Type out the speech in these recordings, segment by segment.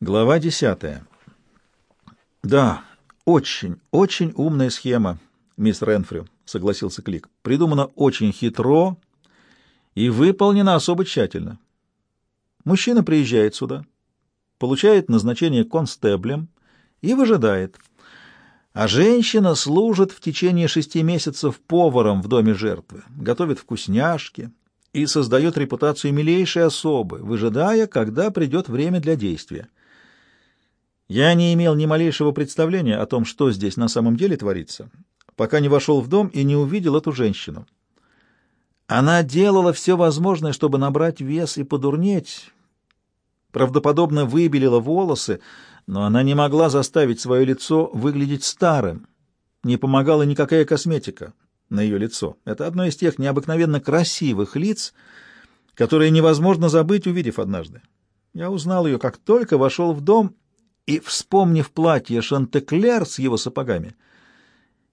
Глава десятая. Да, очень, очень умная схема, мисс Ренфрю, согласился Клик. Придумана очень хитро и выполнена особо тщательно. Мужчина приезжает сюда, получает назначение констеблем и выжидает. А женщина служит в течение шести месяцев поваром в доме жертвы, готовит вкусняшки и создает репутацию милейшей особы, выжидая, когда придет время для действия. Я не имел ни малейшего представления о том, что здесь на самом деле творится, пока не вошел в дом и не увидел эту женщину. Она делала все возможное, чтобы набрать вес и подурнеть. Правдоподобно выбелила волосы, но она не могла заставить свое лицо выглядеть старым. Не помогала никакая косметика на ее лицо. Это одно из тех необыкновенно красивых лиц, которые невозможно забыть, увидев однажды. Я узнал ее, как только вошел в дом и, вспомнив платье Шантеклер с его сапогами,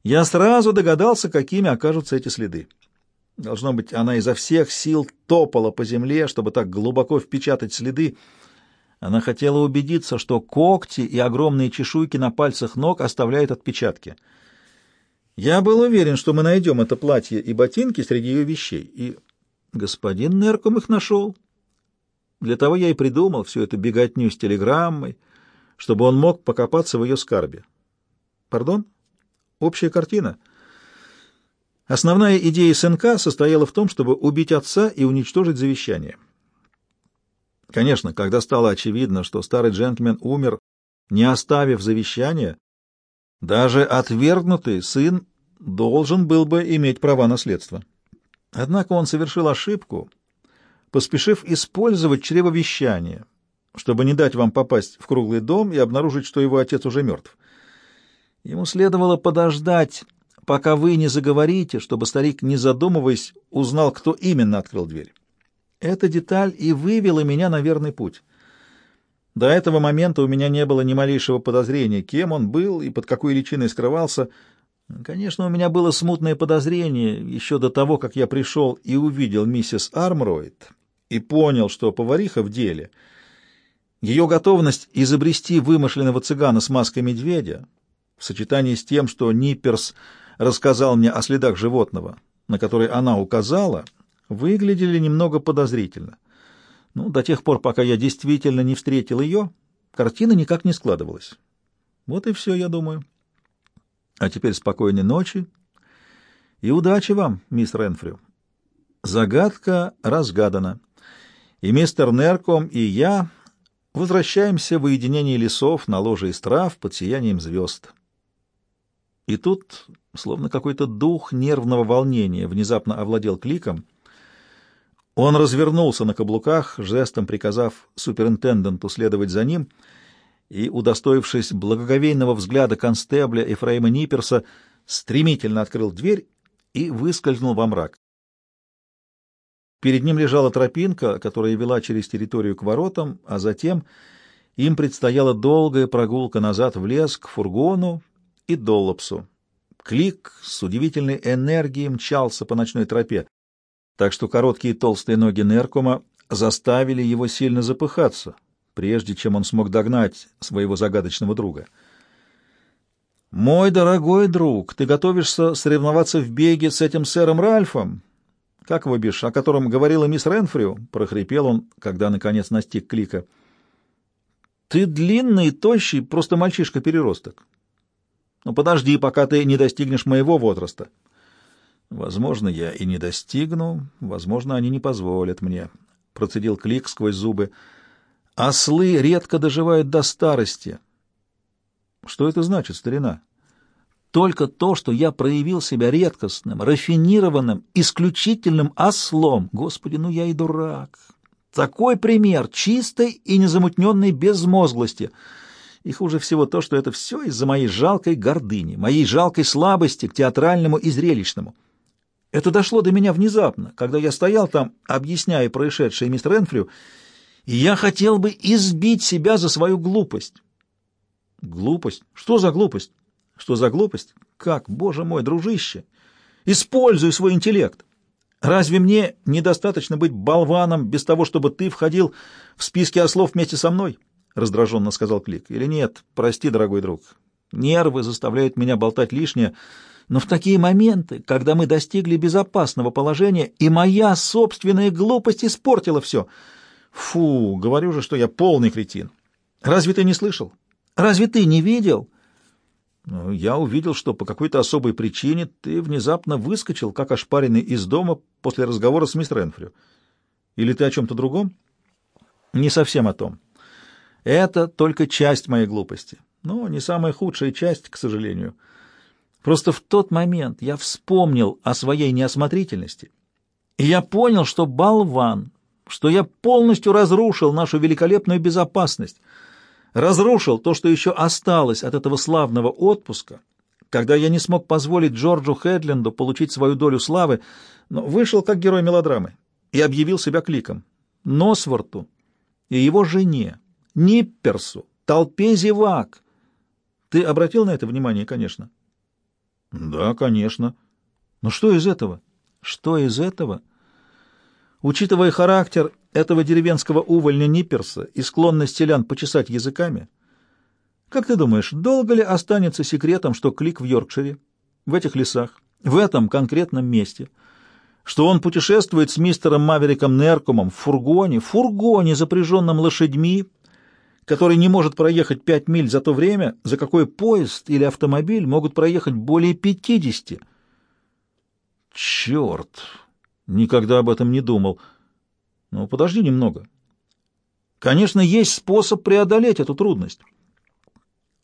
я сразу догадался, какими окажутся эти следы. Должно быть, она изо всех сил топала по земле, чтобы так глубоко впечатать следы. Она хотела убедиться, что когти и огромные чешуйки на пальцах ног оставляют отпечатки. Я был уверен, что мы найдем это платье и ботинки среди ее вещей, и господин Нерком их нашел. Для того я и придумал всю эту беготню с телеграммой, чтобы он мог покопаться в ее скарбе. Пардон? Общая картина? Основная идея СНК состояла в том, чтобы убить отца и уничтожить завещание. Конечно, когда стало очевидно, что старый джентльмен умер, не оставив завещания, даже отвергнутый сын должен был бы иметь права наследства. Однако он совершил ошибку, поспешив использовать чревовещание — чтобы не дать вам попасть в круглый дом и обнаружить, что его отец уже мертв. Ему следовало подождать, пока вы не заговорите, чтобы старик, не задумываясь, узнал, кто именно открыл дверь. Эта деталь и вывела меня на верный путь. До этого момента у меня не было ни малейшего подозрения, кем он был и под какой личиной скрывался. Конечно, у меня было смутное подозрение еще до того, как я пришел и увидел миссис Армроyd и понял, что повариха в деле — ее готовность изобрести вымышленного цыгана с маской медведя в сочетании с тем, что Нипперс рассказал мне о следах животного, на которые она указала, выглядели немного подозрительно. Ну, до тех пор, пока я действительно не встретил ее, картина никак не складывалась. Вот и все, я думаю. А теперь спокойной ночи и удачи вам, мисс Ренфрю. Загадка разгадана. И мистер Нерком, и я Возвращаемся в уединение лесов на ложе из трав под сиянием звезд. И тут, словно какой-то дух нервного волнения, внезапно овладел кликом. Он развернулся на каблуках, жестом приказав суперинтенденту следовать за ним, и, удостоившись благоговейного взгляда констебля Ефраима Ниперса, стремительно открыл дверь и выскользнул во мрак. Перед ним лежала тропинка, которая вела через территорию к воротам, а затем им предстояла долгая прогулка назад в лес к фургону и Доллопсу. Клик с удивительной энергией мчался по ночной тропе, так что короткие толстые ноги Неркума заставили его сильно запыхаться, прежде чем он смог догнать своего загадочного друга. «Мой дорогой друг, ты готовишься соревноваться в беге с этим сэром Ральфом?» «Как его бишь, о котором говорила мисс Ренфрю?» — прохрипел он, когда, наконец, настиг Клика. «Ты длинный, тощий, просто мальчишка-переросток. Ну, подожди, пока ты не достигнешь моего возраста». «Возможно, я и не достигну, возможно, они не позволят мне», — процедил Клик сквозь зубы. «Ослы редко доживают до старости». «Что это значит, старина?» Только то, что я проявил себя редкостным, рафинированным, исключительным ослом. Господи, ну я и дурак. Такой пример чистой и незамутненной безмозглости. И хуже всего то, что это все из-за моей жалкой гордыни, моей жалкой слабости к театральному и зрелищному. Это дошло до меня внезапно, когда я стоял там, объясняя происшедшее мистер Энфрю, и я хотел бы избить себя за свою глупость. Глупость? Что за глупость? Что за глупость? Как, боже мой, дружище! Используй свой интеллект! Разве мне недостаточно быть болваном без того, чтобы ты входил в списки ослов вместе со мной? — раздраженно сказал Клик. «Или нет? Прости, дорогой друг. Нервы заставляют меня болтать лишнее, но в такие моменты, когда мы достигли безопасного положения, и моя собственная глупость испортила все. Фу, говорю же, что я полный кретин. Разве ты не слышал? Разве ты не видел?» Я увидел, что по какой-то особой причине ты внезапно выскочил, как ошпаренный из дома после разговора с мисс Ренфрю. Или ты о чем-то другом? Не совсем о том. Это только часть моей глупости. Но не самая худшая часть, к сожалению. Просто в тот момент я вспомнил о своей неосмотрительности, и я понял, что болван, что я полностью разрушил нашу великолепную безопасность — разрушил то, что еще осталось от этого славного отпуска, когда я не смог позволить Джорджу Хедленду получить свою долю славы, но вышел как герой мелодрамы и объявил себя кликом. Носворту и его жене, Нипперсу, толпе зевак. Ты обратил на это внимание, конечно? Да, конечно. Но что из этого? Что из этого? Учитывая характер этого деревенского увольня Нипперса и склонность селян почесать языками, как ты думаешь, долго ли останется секретом, что Клик в Йоркшире, в этих лесах, в этом конкретном месте, что он путешествует с мистером Мавериком Неркумом в фургоне, в фургоне, запряженном лошадьми, который не может проехать пять миль за то время, за какое поезд или автомобиль могут проехать более пятидесяти? Черт! Никогда об этом не думал. Ну, подожди немного. Конечно, есть способ преодолеть эту трудность.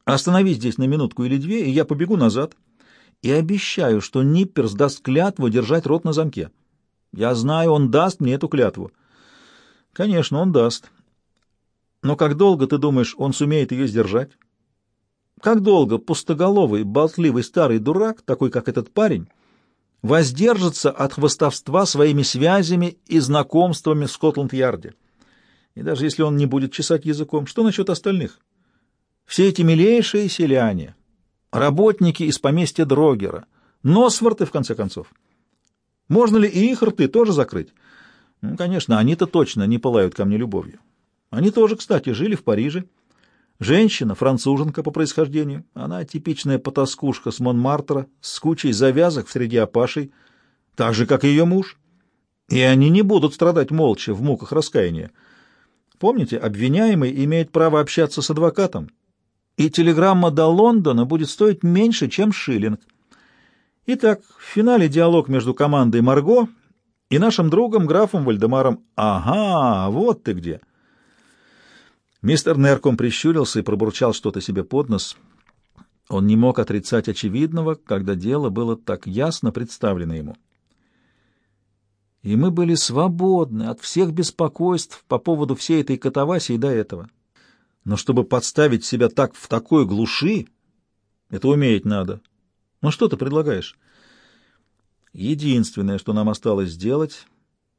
Остановись здесь на минутку или две, и я побегу назад. И обещаю, что Нипперс даст клятву держать рот на замке. Я знаю, он даст мне эту клятву. Конечно, он даст. Но как долго, ты думаешь, он сумеет ее сдержать? Как долго пустоголовый, болтливый старый дурак, такой как этот парень, воздержится от хвостовства своими связями и знакомствами в Скотланд-Ярде. И даже если он не будет чесать языком, что насчет остальных? Все эти милейшие селяне, работники из поместья Дрогера, Носворты, в конце концов. Можно ли и их рты тоже закрыть? Ну, конечно, они-то точно не пылают ко мне любовью. Они тоже, кстати, жили в Париже, Женщина, француженка по происхождению, она типичная потаскушка с Монмартра, с кучей завязок в среде опашей, так же, как и ее муж. И они не будут страдать молча в муках раскаяния. Помните, обвиняемый имеет право общаться с адвокатом, и телеграмма до Лондона будет стоить меньше, чем шиллинг. Итак, в финале диалог между командой Марго и нашим другом графом Вальдемаром. Ага, вот ты где. Мистер Нерком прищурился и пробурчал что-то себе под нос. Он не мог отрицать очевидного, когда дело было так ясно представлено ему. И мы были свободны от всех беспокойств по поводу всей этой катавасии до этого. Но чтобы подставить себя так в такой глуши, это уметь надо. Ну что ты предлагаешь? Единственное, что нам осталось сделать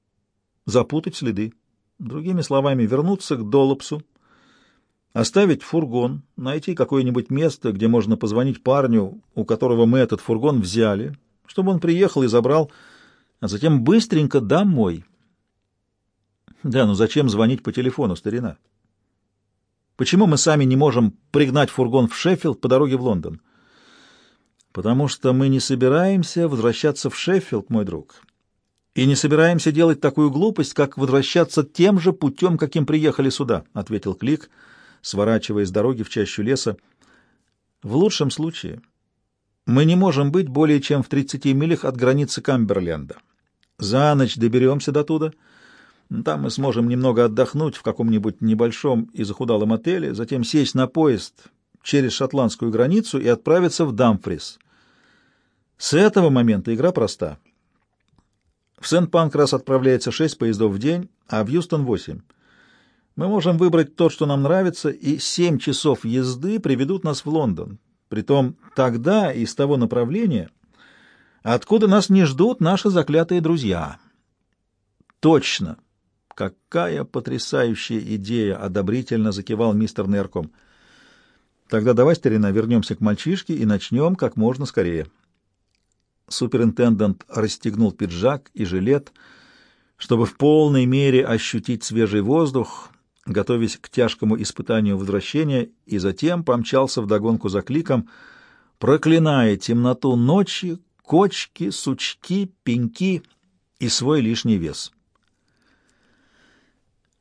— запутать следы. Другими словами, вернуться к Долопсу, Оставить фургон, найти какое-нибудь место, где можно позвонить парню, у которого мы этот фургон взяли, чтобы он приехал и забрал, а затем быстренько домой. Да, ну зачем звонить по телефону, старина? Почему мы сами не можем пригнать фургон в Шеффилд по дороге в Лондон? Потому что мы не собираемся возвращаться в Шеффилд, мой друг. И не собираемся делать такую глупость, как возвращаться тем же путем, каким приехали сюда, — ответил Клик, — сворачивая с дороги в чащу леса. В лучшем случае мы не можем быть более чем в 30 милях от границы Камберленда. За ночь доберемся до туда. Там мы сможем немного отдохнуть в каком-нибудь небольшом и захудалом отеле, затем сесть на поезд через шотландскую границу и отправиться в Дамфрис. С этого момента игра проста. В Сент-Панкрас отправляется шесть поездов в день, а в Юстон — восемь. Мы можем выбрать то, что нам нравится, и семь часов езды приведут нас в Лондон. Притом тогда из того направления, откуда нас не ждут наши заклятые друзья. Точно. Какая потрясающая идея, одобрительно закивал мистер Нерком. Тогда давай, старина, вернемся к мальчишке и начнем как можно скорее. Суперинтендант расстегнул пиджак и жилет, чтобы в полной мере ощутить свежий воздух, готовясь к тяжкому испытанию возвращения, и затем помчался вдогонку за кликом, проклиная темноту ночи, кочки, сучки, пеньки и свой лишний вес.